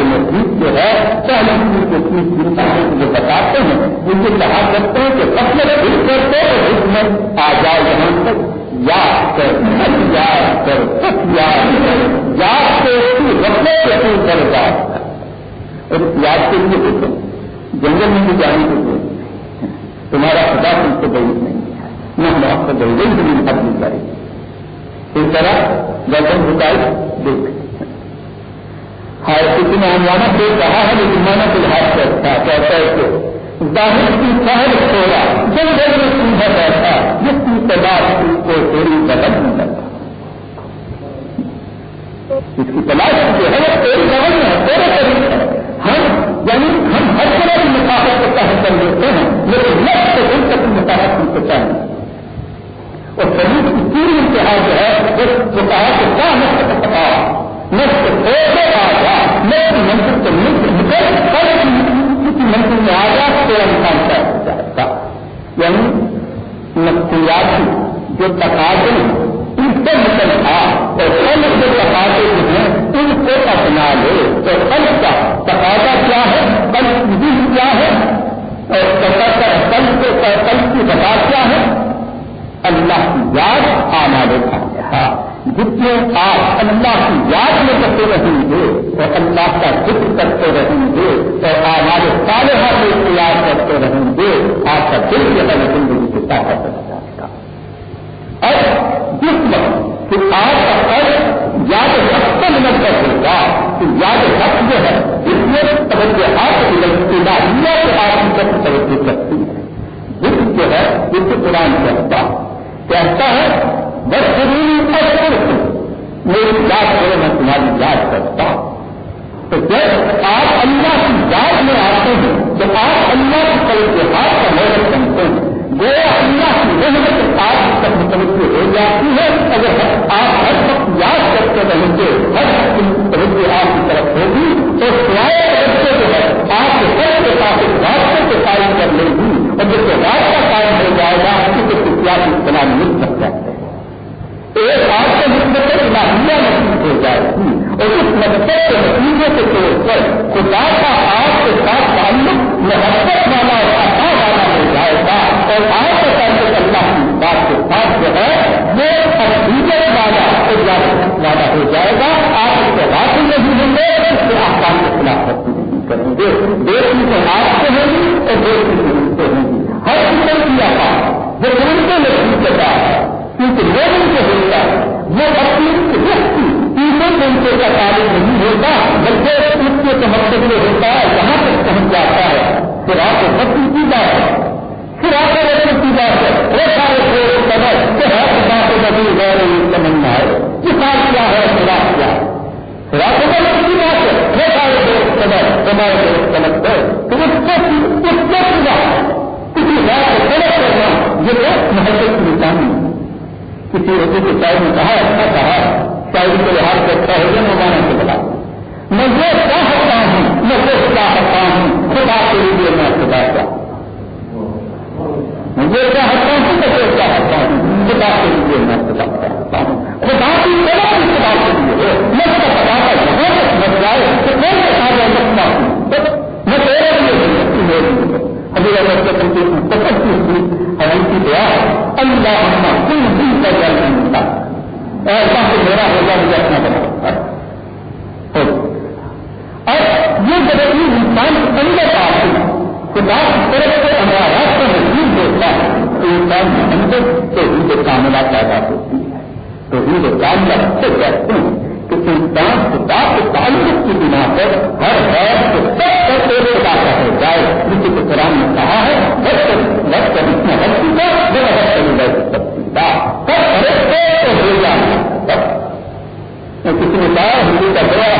کے نزدیک جو ہے پہلے چیز کو چیز چنتا ہے جو بتاتے ہیں۔ ان سے کہا کرتے ہیں کہ سب سے دل کرتے اور اس میں آ جائے یہاں تک۔ یاد کر من یاد کر سب یاد کر۔ یاد سے رکھنے کے کر یاد اور یاد کے لیے دیکھو، جنگل میں بھی جانے کے لیے۔ تمہارا خدا تم سے بڑی نہیں ہے۔ نہ ہم آپ کو بڑی بڑی زمین ختم کریں اس طرح گردن جھکائی دیکھ ہر کسی نے ہمارا تو کہا ہے لیکن میں نے کوئی ہاتھ کرتا کہتا ہے کہ ظاہر کی شہر چھوڑا۔ جن گھر میں سیدھا بیٹھا، جس کی تلاش اس کو تھوڑی بدل نہیں کرتا۔ اس کی تلاش جو ہے تیری بدل میں ہے، تیرے قریب ہے۔ ہم یعنی ہم ہر طرح کی مسافت کو تحت کر لیتے ہیں، لیکن لفظ سے دل تک مسافت نہیں کو چاہیے اور شریر کی پوری انتہا جو ہے جو کہا کہ کیا نسل پتا نسل ایسے میں کیا تقاضے ان تھا، اور جو تقاضے ہیں، ان کو اپنا کا کیا؟ ہے؟ کل کیا ہے؟ اور کی بتا کیا ہے؟ اللہ کی یاد آمادے ہاں جتنے آپ اللہ کی یاد میں کرتے رہیں گے اور اللہ کا ذکر کرتے رہیں گے اور ہمارے سارے ہاتھ اختیار کرتے رہیں گے، آپ کا دل جو ہے زندگی سے طاقت بن جائے گا اور جس وقت کہ آپ کا فرض یاد حق کا مدد کر ہوگا کہ یاد حق جو ہے، اس میں توجہ آپ کی اللہ سے آپ کی طرف توجہ کرتی ہے۔ ذکر جو ہے، جس قرآن کرتا کہتا ہے بس میری یاد کرو میں تمہاری یاد کرتا ہوں۔ تو جب آپ اللہ کی یاد میں آتے ہیں تو آپ اللہ کی طرف کے ہاتھ کا محرت بنتے ہیں وہ اللہ کی محنت آپ کی طرف توجہ ہو جاتی ہے۔ اگر آپ ہر وقت یاد کرتے رہیں گے، ہر وقت توجہ آپ کی طرف ہوگی، تو سوائے بچے جو ہے آپ کے سب کے ساتھ راستے سے قائم کر لیں گی اور جس سے راستہ قائم ہو جائے گا کی اطلاع مل سکتا ہے۔ ایک آپ کے مدد الہیہ نصیب ہو جائے گی۔ اور اس مدد کے نتیجے کے طور پر خدا کا آپ کے ساتھ تعلق محبت والا اور آسا والا ہو جائے گا۔ اور آپ کے ساتھ اللہ کی بات کے ساتھ جو ہے، وہ حقیقت والا والا ہو جائے گا۔ آپ اس کے حاصل نہیں ہوں گے، اس سے آسان کے خلاف نہیں کریں گے۔ دیش میں آپ سے ہوگی اور دیش میں سے ہوگی۔ ہر قسم کی آسان وہ ان کو ہے۔ کیونکہ لوگوں نے کہا اچھا کہا شاعری کو لحاظ سے اچھا ہو گیا مولانا کہا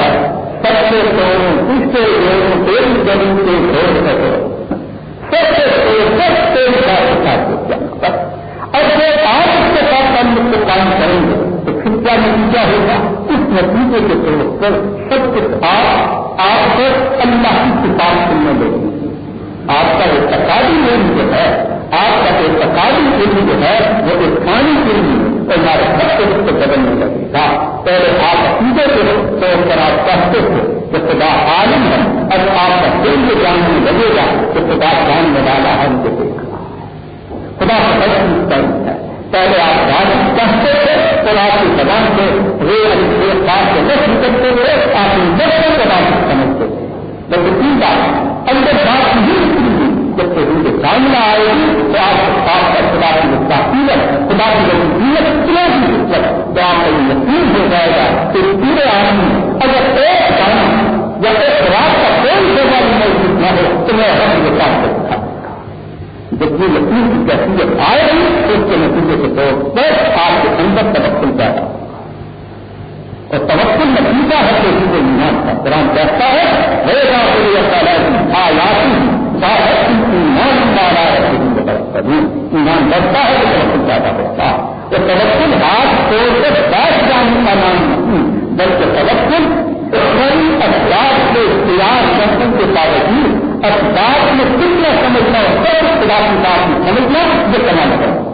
بڑھتا ہے تو توقل زیادہ بڑھتا تو توقل ہاتھ چھوڑ کے بیٹھ جانے کا نام نہیں، بلکہ توقل کئی اخبار کے اختیار کرنے کے باوجود اخبار میں کتنا سمجھنا سب خدا کی بات میں سمجھنا یہ کمانا پڑتا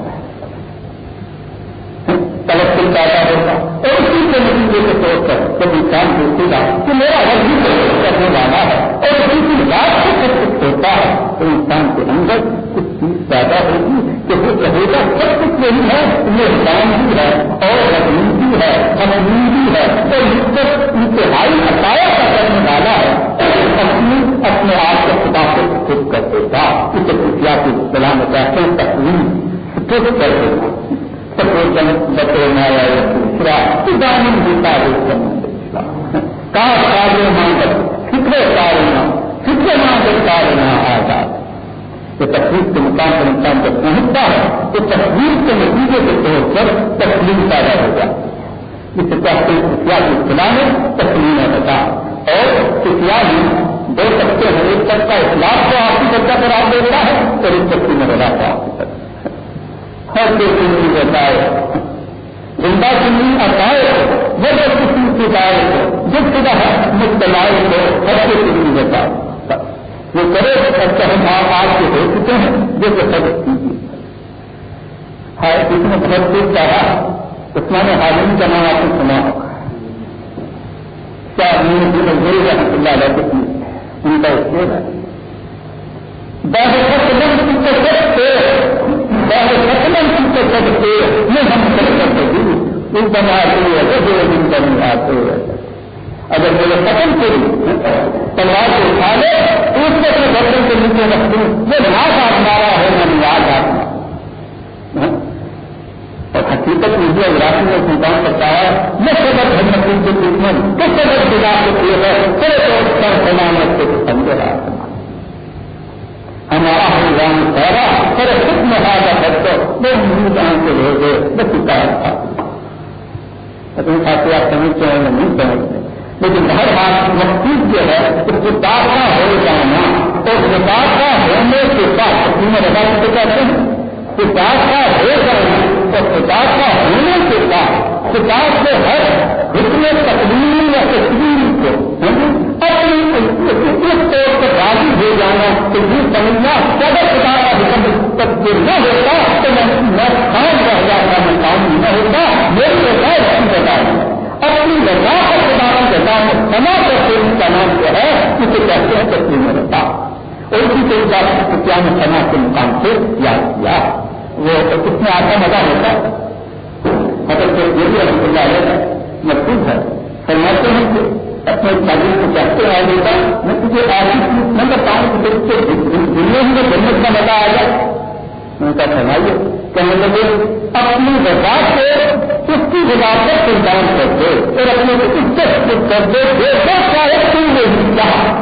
توقل پیدا ہوگا اور اسی کے نتیجے کے طور پر جب انسان دیکھے گا کہ میرا ہر بھی کرنے والا ہے۔ اور اسی کی بات سے سب کچھ ہوتا ہے تو انسان کے اندر کچھ چیز پیدا ہوگی کہ وہ کہے گا سب کچھ نہیں ہے، یہ انسان بھی ہے اور رجنی بھی ہے ہمنی بھی ہے۔ اور اس کو انتہائی عطایا کا کرنے والا ہے۔ اپنی اپنے آپ کو خدا سے خود کر دیتا۔ اسے خفیہ کی سلام کہتے ہیں تکلیف خود کر دیتا۔ سپوجن بتونا دوسرا دامن ہوتا ہے کا کارے مانگ فکر کارنا فکر مانگ کارنا آزاد۔ تو تکلیف کے مقام پر انسان جب پہنچتا ہے، تو تکلیف کے نتیجے کے طور پر تکلیف پیدا ہو جائے اس سے اطلاع میں تسلیم بتا اور کیا دو سکتے ہیں، ایک تک کا اخلاق کو آپ کی چرچا پر آپ دیکھتا ہے، اور ایک سکتی میں بتا آپ کی چرچا ہر کوئی زندگی بتائے زندہ زندگی اٹھائے وہ جو کسی کی دائر کو جس طرح مطلع کو ہر کوئی زندگی بتائے وہ کرے اچھا ہم آپ کے ہو چکے ہیں، جو کہ سب کیجیے ہاں اس نے بہت کچھ چاہا عثمان حاضری کا نام آپ نے سنا ہوگا۔ کیا میرے رحمت اللہ علیہ ان کا اسکول ہے۔ بہت کی تصویر سے ختم کی تصویر سے یہ ہم کر سکتے تھے ان بناتے ہیں جو دن کرنے آتے ہیں اگر میرے ختم سے تلوار کو اٹھا لے، تو اس سے اپنے برتن کے نیچے رکھ دوں۔ یہ ناک آپ مارا ہے، میں یاد آتا اور حقیقت مجھے اگراسی میں سلطان کرتا ہے، یہ سبق ہم کے دشمن کس سبق بلا کے کیے ہیں چلے تو سر سلامت سے سمجھے رہا ہمارا ہم پہلا پھر خود میں آگا کرتے وہ جان کے لے گئے وہ شکایت تھا اپنے ساتھ آپ سمجھتے ہیں نہیں سمجھتے۔ لیکن ہر بات مقصود جو ہے، اس کتاب کا ہو جانا اور کتاب کا ہونے کے بعد تمہیں بتا کے کہتے ہیں؟ کتاب کا ہو جانا اور کتاب کا ہونے کے بعد کتاب سے ہر حکم تقریر یا تصویر کو ہاں جی، اپنی اس طور پر راضی ہو جانا کہ یہ سمجھنا اگر خدا کا حکم تک نہ ہوتا تو میں کام رہ جاتا، میں کام نہ ہوتا میری وجہ اپنی بتا اپنی وجہ پر خدا کی وجہ میں سما کرتے ان کا نام جو ہے اسے کہتے ہیں تصویر میں رہتا اور اسی طریقے بات کیا میں سما کے مقام سے یاد کیا وہ اس میں آتا مزہ ہوتا ہے۔ مطلب کہ یہ بھی الحمد للہ ہے مقصود ہے۔ فرماتے ہیں کہ اپنے تعلیم کو کہتے آ دیتا میں تجھے ایسی چیز نہ بتاؤں کہ دنیا میں جنت کا مزہ آ جائے ان کا فرمائیے۔ کہنے لگے، اپنی وجہ سے اس کی وجہ سے قربان کر دے اور اپنے کو عزت کر دے دیکھو چاہے تم نہیں چاہ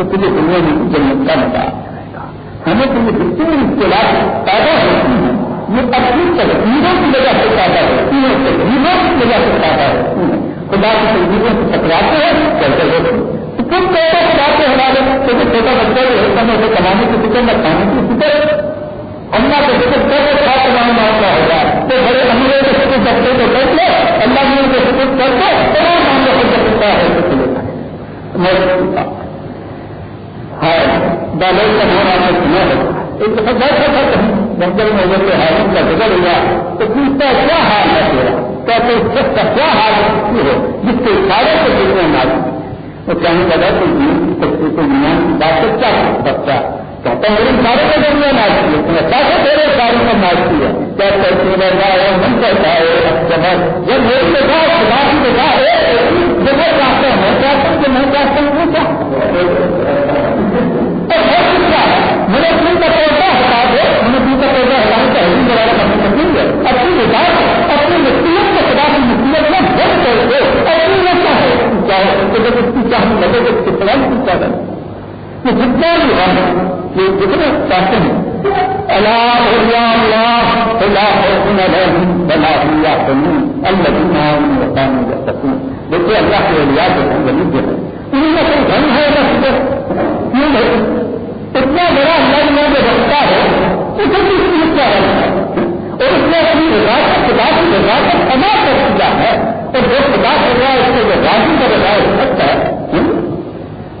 تو تجھے دنیا میں جنت کا مزہ آ جائے گا ہمیں تمہیں جتنی اختلاف پیدا ہوتی ہیں یہ اپنی تقریروں کی وجہ سے پیدا ہوتی ہیں تقریروں کی وجہ سے پیدا ہوتی ہیں خدا کی تنظیموں سے ٹکراتے ہیں چلتے ہوتے ہیں۔ تم کہتے خدا کے حوالے کیونکہ چھوٹا بچہ جو ہوتا ہے اسے کمانے کی فکر نہ کھانے کی فکر۔ اللہ کے فکر کر کے ساتھ کمانے معاملہ ہوگا تو بڑے امیر کے فکر بچے کو کر لو اللہ میر کے فکر کر کے تمام معاملے کو کر سکتا ہے۔ ہے ڈالر کا ہو رہا ہے ایک دفعہ بہت فرق ہے بہتر نظر میں حالت کا ذکر ہوا تو پوچھتا کیا حال ہے تیرا کہتے سب کا کیا حال ہے جس کے اشارے سے دیکھنے نہ وہ کہنے لگا کہ دنیا کی کیا سچا بچہ کہتا ہوں ان سارے کو دنیا ناچ کی ہے کیسے تیرے سارے کو ناچ کی ہے کیا کرتے رہتا ہے من کرتا ہے جب ایک جگہ خدا کی جگہ ہے جگہ چاہتا ہوں میں چاہتا ہوں کہ میں چاہتا ہوں میں نے اپنی کا پودا ہٹا دے ہمیں اپنی کا پودا ہٹانے کا ہی دوبارہ کرنا سکیں گے اپنی وکاس اپنی مصیبت کو خدا کی مصیبت میں بند کر کے اپنی وہ چاہے جب اس کی چاہنے لگے تو اس کی فلائی کی چاہے کہ جتنا بھی ہم یہ جتنے چاہتے ہیں اللہ اللہ اللہ بلا اللہ سکوں دیکھیے اللہ کے لیا جو ہے غریب جو ہے کوئی دھن ہے بس کیوں اتنا بڑا اللہ میں جو رکھتا ہے اسے بھی اس چیز کا ہے۔ اور اس نے اپنی وزارت خدا کی وزارت سما کر دیا ہے۔ اور جو خدا کر رہا ہے، اس کو جو راضی کر رہا سکتا ہے۔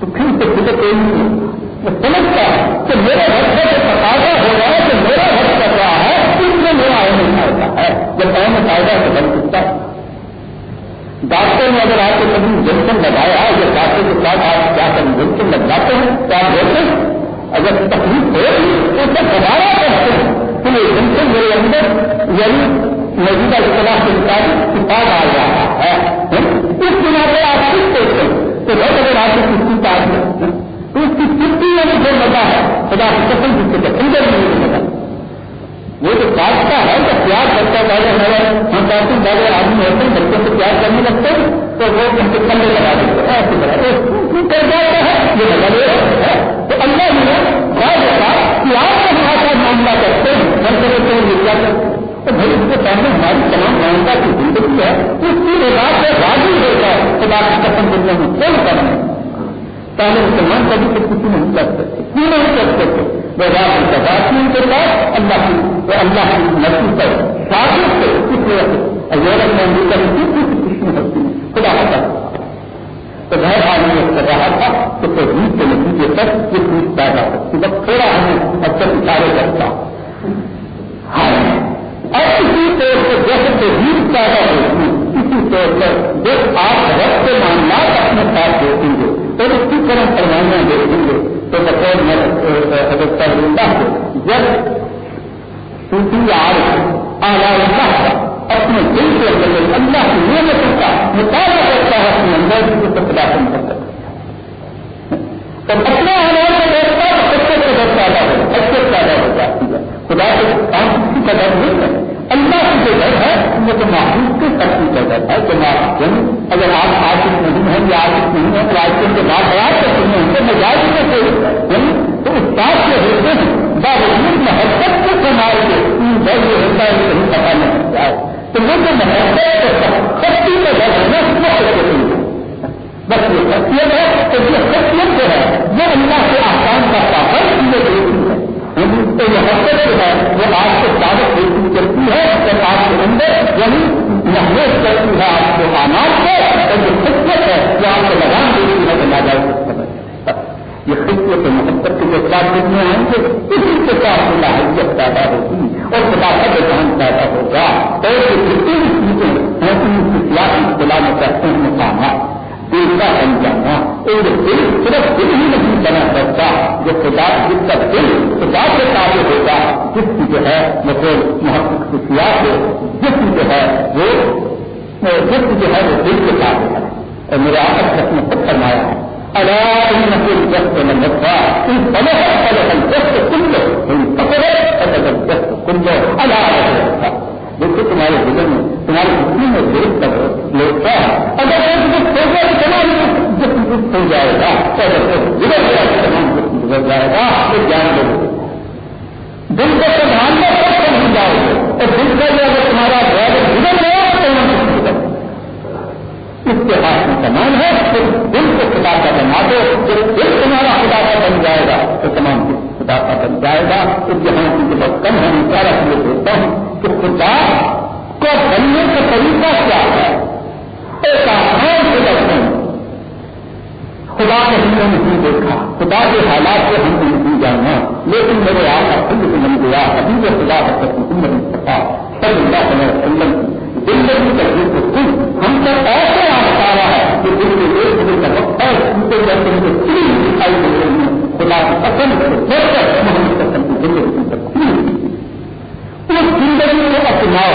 تو پھر سے خود کوئی نہیں وہ سمجھتا ہے کہ میرے گھر سے جو تقاضا ہو رہا ہے کہ میرا گھر کر رہا ہے، اس میں میرا اہم فائدہ ہے۔ جب اہم فائدہ تو بن سکتا ہے۔ ڈاکٹر نے اگر آپ کو کبھی جنکشن لگایا یا ڈاکٹر کے ساتھ آپ کیا کر جنکشن لگ جاتے ہیں، تو آپ دیکھتے ہیں اگر تکلیف ہو تو اسے دوبارہ کرتے ہیں تو یہ جنکشن میرے اندر یعنی موجودہ اطلاع کے مطابق کتاب آ رہا ہے۔ اس بنا پہ آپ کس دیکھتے ہیں تو بہت اگر آپ کی کسی کا تو اس کی کتنی میں بھی جو مزہ ہے۔ خدا کی قسم، جس کے اندر نہیں مزہ وہ جو کاٹتا ہے تو پیار پہلے ہمارے ہم کافی بڑے آدمی ہوتے ہیں، بچوں سے پیار کرنے لگتے ہیں، تو وہ ان کے کندھے لگا دیتے ہیں ایسی طرح کر یہ مزہ ہے تو اللہ نے بہت ہوتا کہ آپ کا ہمارا معاملہ کرتے ہیں ہم سمجھتے ہیں مل جاتے تو بھائی، اس کے سامنے ہماری تمام معاملہ کی زندگی ہے۔ اس کی رضا سے راضی ہو جائے خدا کی قسم دنیا میں کون کرنا ہے پہلے مسلمان کبھی تو کسی نہیں کر سکتے، کیوں نہیں کر سکتے؟ وہ رات کی تباہی کے بعد اللہ کی اللہ کی مرضی پر شادی سے کس وجہ سے یورپ میں بھی کبھی کسی کی خوشی ہوتی خدا ہوتا تو غیر آدمی نے کر رہا تھا کہ تجویز کے نتیجے تک یہ چیز پیدا ہوتی بس تھوڑا ہمیں اب تک اشارے کرتا۔ ہاں۔ اور اسی طور سے جیسے تجویز پیدا ہوتی اسی طور پر جو آپ رب کے معاملات اپنے ساتھ دیکھیں گے اور اس کی طرح فرمانیاں دیکھیں گے تو بطور میں حضرت اللہ کو جب صوفی آج آیا اللہ کا اپنے دل کے اندر اللہ کی نعمتوں کا مطالعہ کرتا ہے، اپنے اندر کی تو خدا سے محبت تو اپنا حالات میں دیکھتا ہے سب سے قدر پیدا ہو اچھے پیدا ہو جاتی ہے۔ خدا کے کام کی قدر نہیں ہے۔ اللہ کی جو گھر ہے، وہ تو محبوب کے سب کی جگہ ہے کہ یعنی اگر آپ عاشق نہیں ہیں، یا عاشق نہیں ہے تو عاشق کے بعد بیان کرتے ہیں، تو مزاج میں سے یعنی تو اس بات سے ہوتے ہیں باوجود محبت کو سنبھال کے گھر جو ہوتا ہے، کہیں پتا نہیں جائے تو وہ جو محبت سختی کا گھر ہے نا اس میں بس یہ شخصیت ہے، تو یہ شخصیت جو ہے، وہ اللہ کے آسان کا پابند یہ تو یہ حقیقت جو ہے وہ آپ کو دعوت یعنی محنت کرتی ہے آپ کو آماد کو اور جو خدمت ہے جو آپ کو لگان دیتی ہے لگا جائے یہ خدمت محبت کے جو ساتھ دنیا آئیں گے اسی کے ساتھ لاحیت پیدا ہوگی اور صداقت کا جہان پیدا ہوگا اور یہ جتنی بھی چیزیں ہیں ان سیاسی بلانا چاہتے ہیں مقامات دل کا بن جانا اور دل صرف دل ہی نہیں بنا سکتا، جو خدا جس کا دل خدا سے قابل ہوگا جس کی جو ہے مطلب محبت خصوصیات جس کی جو ہے وہ، جس کی جو ہے وہ دل کے قابل ہے۔ اور میرے آپ کا میں خود فرمایا ہے اللہ نقل جس نمبر ان سمے الگ جس کن لو ان پکڑے الگ جس کن لو اللہ دیکھو تمہارے دل میں تمہاری بھوکی میں دیکھ کر لوٹتا ہے اگر تمہاری جسم ہو جائے گا، تو گزر گیا تمام جسم گزر جائے گا، تو جان دے دل کو سنبھالنے سب سمجھ جاؤ گے اور دل کا جو اگر تمہارا ڈرائیور گزر گیا، تو ہم گزر اس کے ہاتھ میں سامان ہے تو دل کو خدا کا بنا دو۔ جب دل تمہارا خدا کا بن جائے گا، تو تمام خدا کا بن جائے گا۔ تو جہاں کی بہت کم ہے میں سارا چیز دیتا ہوں کہ خدا کو بننے کا طریقہ کیا ہے ایک آسان سے لگتے خدا کو ہم نے نہیں دیکھا، خدا کے حالات کو ہم نے نہیں جانا۔ لیکن میرے آپ خود سے من یا حبیب خدا محمد مصطفیٰ صلی اللہ علیہ وسلم زندگی کا دل کو خود ہم سب ایسے آپ آ رہا ہے کہ دل کے ایک دن کا وقت ہے ان کو جیسے مجھے تین دکھائی دے رہی ہیں۔ خدا کی پسند سے چھوڑ کر محمد قسم کی زندگی کی تقسیم اس زندگی کو اپناؤ۔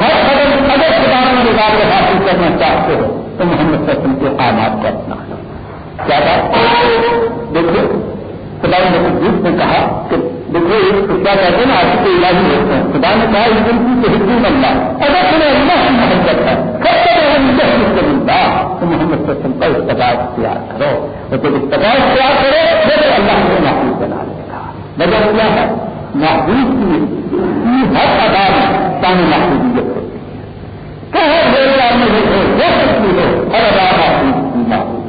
ہر قدم اگر خدا میں نگاہ حاصل کرنا چاہتے ہو، تو محمد قسم کے آماد کو اپنا۔ کیا بات دیکھو خدا نے جس نے کہا کہ دیکھو ایک کیا کہتے ہیں نا، آپ کو علاج ہوتے ہیں۔ خدا نے کہا، اس دن کی تو ہندو بننا اگر تمہیں اللہ کی محبت ہے کب تک اگر سے ملتا، تو محمد قسم کا استقاع اختیار کرو۔ اور جب استقاع اختیار کرو، پھر اللہ کو محفوظ بنا لے گا۔ وجہ کیا ہے؟ محفوظ کی ہر آداب سامنے محفوظیت ہوتی ہے۔ کہ ہر روزگار میں دیکھو جو سکتی ہو ہر آداب محفوظ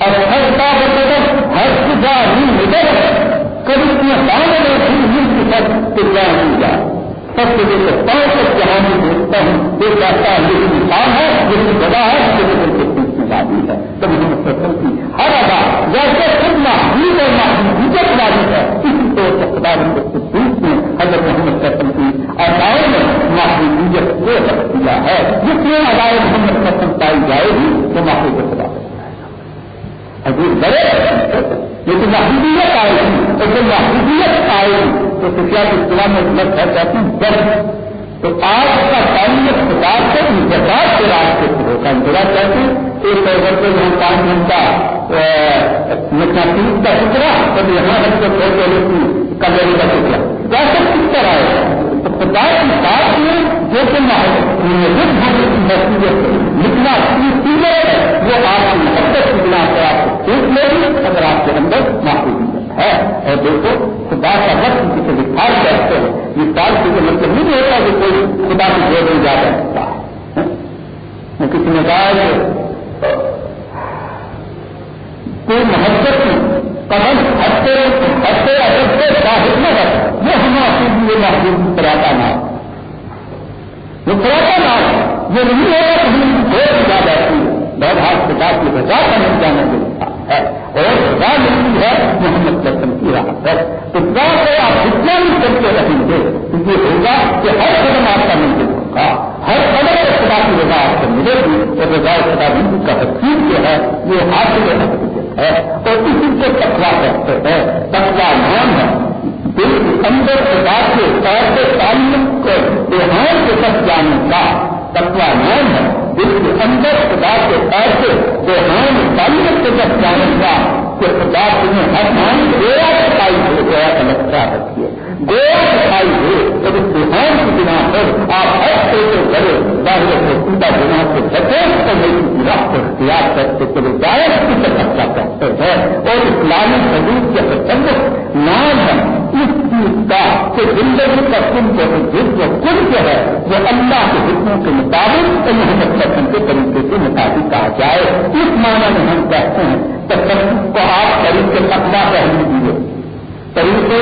اور ہر بات مطلب ہر سجا ہی کبھی اتنے سامنے میں ملک کی سب تجار مل جائے سب سے جو پاؤں تک جہاں میں دیکھتا ہوں جو چاہتا ہے یہ انسان ہے یہ بڑا ہے جو بالکل کے پیچھے والی ہے۔ کبھی ہم گی محبوبیت آئے گی تو سکیا اسلام میں لگ ہے کہتے ہیں درد تو آج کا تعلیم خدا سے انتظار کے راستے سے ہوتا ہے۔ انتظار کہتے ہیں ایک پیغل سے یہاں پانچ گھنٹہ مقناطیس کا ٹکڑا تو یہاں رکھ کے چھوڑ کے کی کمرے کا ٹکڑا ویسے کس طرح ہے؟ تو خدا کی بات میں جو کہ لکھنا سیدھے ہے وہ آپ کی محبت کی بنا سے آپ کو سیکھ لے گی، اگر آپ کے اندر معقول ہے۔ اور دیکھو خدا کا وقت کسی وکھار کرتے ہیں۔ یہ بات کی مطلب نہیں ہوتا کہ کوئی خدا کی جوڑ میں جا سکتا۔ ہے کسی نے کہا کہ کوئی محبت قدم ہٹتے ہٹتے ہٹتے شاہد نہ رکھ وہ ہم اپنے لیے محبوب کراتا نہ وہ کراتا نہ یہ نہیں ہوگا کہ ہم دیر جا جاتی ہے۔ بہت ہاتھ خدا کی رضا کا مل جانا ملتا ہے۔ اور رضا ملتی ہے محمد قسم کی راحت ہے تو کیا سے آپ جتنا بھی کرتے رہیں گے تو یہ ہوگا کہ ہر قدم آپ کا مل ہوگا ہر قدم خدا کی رضا آپ کو ملے گی اور رضا خدا بندی کا حقیق جو ہے یہ حاصل حقیقت ہے۔ اور اسی کو تقوا کرتے ہیں۔ تقوا نام ہے۔ دل کے اندر خدا کے طور سے تعلق کو دیہان کے سب جانے کا تقوا نام ہے۔ دل کے اندر خدا کے ایسے دیہان تعلق سے جب جانے کا کہ خدا تمہیں ہر مان گویا سفائی ہو گویا سمجھتا رکھی ہے گویا سفائی ہو تو اس دیہان کی بنا پر آپ ہر سوچے کرے، ظاہر سے سیدھا بنا سے بچے تو میری یاد کو اختیار وہ چلے کی طرف کا اچھا کرتے ہے اور اسلامی حدود کے تصور نام ہے، اس چیز کا کہ زندگی کا کن جو جسم کن جو ہے، وہ اللہ کے حکم کے مطابق محمد قسم کے طریقے کے مطابق کہا جائے۔ اس معنی میں ہم کہتے ہیں تو کو آپ طریقے تقوا پہلو دیے طریقے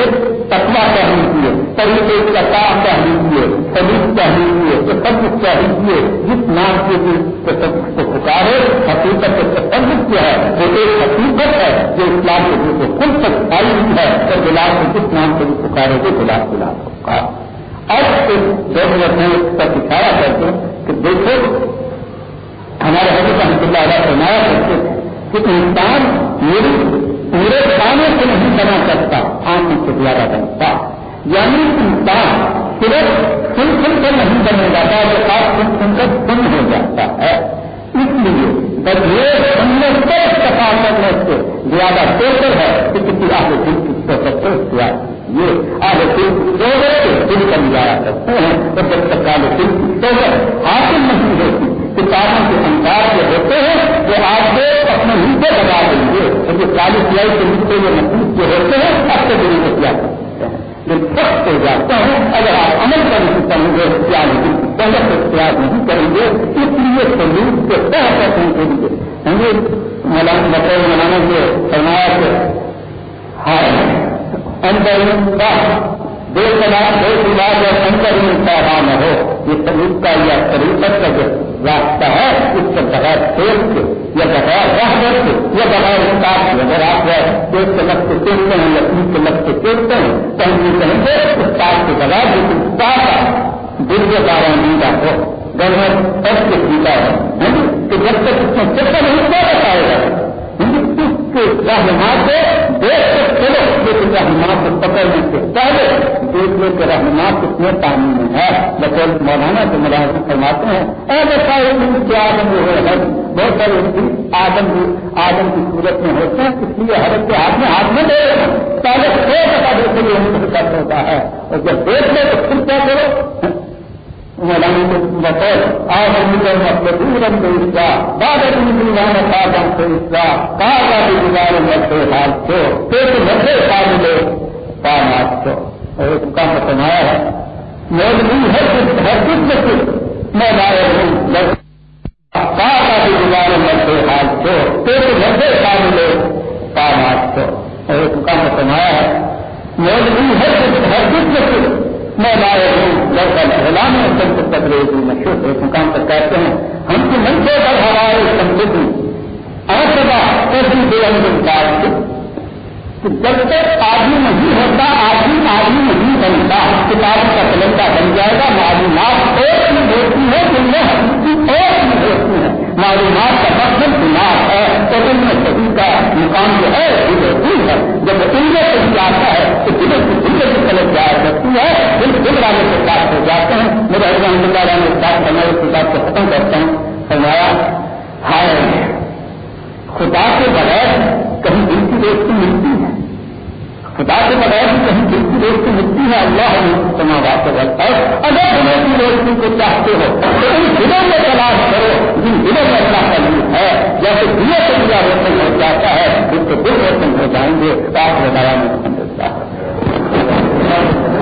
تقوا پہلو دیے طریقے کا کام پہلو دیے سبھی پہلو دیے تو سب کچھ چاہیے جس نام کے کو پکارے، حقیقت سب کچھ ہے، وہ ایک حقیقت ہے جو اسلام کے دل کو کل تک آئی ہوئی ہے تو گلاب کو جس نام سے بھی پکارے گے گلاب گلاب ہوگا اب اس دو منٹ میں تک اشارہ کرتے کہ دیکھو، ہمارے حضرت رحمۃ اللہ علیہ فرمایا کرتے تھے کہ انسان میری پورے کھانے سے نہیں بنا سکتا آنکھ سے زیادہ بنتا۔ یعنی انسان صرف سن سن کر نہیں بنے جاتا جو آپ سن سن کر سن ہو جاتا ہے۔ اس لیے بدلے سننے سے سفا کرنے سے زیادہ بہتر ہے کہ کسی آگے دل کی سوچتے اختیار یہ آگے دل کی سوچ دل کر جایا کرتے ہیں۔ تو جب تک آگے دل کی سوچ حاصل نہیں ہوتی، کتابوں کے انکار جو ہوتے ہیں، وہ آپ کو اپنے نیچے لگا دیں گے۔ اور جو کالی سیائی کے نیچے جو محسوس جو ہوتے ہیں اب سے دل کو کیا کرتے ہیں لیکن سخت ہو جاتا ہے اگر آپ عمل کرنے سے چاہیں گے پیار پہلے سے پیار نہیں کریں گے اس لیے سلوک کے تحت کے لیے ہم گے مولانا بطور مولانا کے فرمایا سے ہاں اندر دو سلاح دو علاج اور اندر میں پیغام ہو یہ سلوک کا یا طریقت کا جو راستہ ہے، اس سے بغیر تیل کے یا بغیر رحمت کے یا بغیر کتاب کے۔ اگر آپ تیل کے لفظ سے چیڑتے ہیں یا تین کے لفظ سے چیڑتے ہیں، تو ہم یہ کہیں گے استاد کے بغیر جو استاد کا دل کے بارے نہیں جاتے گورنمنٹ سب کے پیتا ہے؟ ہاں جی، کہ جب تک اس میں چکر نہیں کیا بتائے گا۔ رہنما سے دیکھ کر چلو، لیکن رہنما کو پکڑنے سے پہلے دیکھ لو کہ رہنما کتنے پانی میں ہے۔ بطور مولانا سے ملازم فرماتے ہیں ایسے سارے کے آدم جو ہے بہت سارے آدم آدم کی صورت میں ہوتے ہیں، اس لیے ہر کے ہاتھ میں ہاتھ میں دے پہلے سو پتا دیکھ لیے ان ہوتا ہے۔ اور جب دیکھ لو تو پھر کیا کرو؟ سنایا ہے ہر کچھ میں کچھ میں ہوں مت حال کو پیٹ مدے قابل پانات کو ایک کام سنایا ہے ہر کچھ میں کچھ میں لائے ہوں لڑکا غلام سب سے پکڑے گی مشہور ایک مقام پر کہتے ہیں، ہم کی منچے پر ہمارے سمجھتی ایسا ایسی بے انداز کہ جب تک آدمی نہیں ہوتا، آدمی آدمی نہیں بنتا، کتاب کا کلندہ بن جائے گا، معلومات ایک ہی ہوتی ہے جن میں حقیقی ایک ہی ہوتی ہے معلومات کا مقصد دماغ ہے تو میں سبھی کا مقام جو ہے، وہ ہے۔ جب ان میں کہیں آتا ہے، تو دل کی دل کی طرف جایا کرتی ہے۔ پھر دل والے کے ساتھ ہو جاتے ہیں۔ میرے رحمۃ اللہ علیہ کے ساتھ میں اس کتاب کو ختم کرتا ہوں۔ فرمایا، ہائے، خدا کے بغیر کبھی دل کی دوستی ملتی ہے۔ خدا کے بغیر بھی کہیں دل کی دوستی ملتی ہے، اللہ سما بات کرتا ہے۔ اگر دلوں کی دوستی کو چاہتے ہو، تو ان دلوں میں تلاش کرو، جن دلوں میں اللہ کا دل ہے۔ جیسے دلوں سے دیا روشن ہو جاتا ہے ان کو دل روشن ہو جائیں گے آپ بتایا میں سمجھتا ہے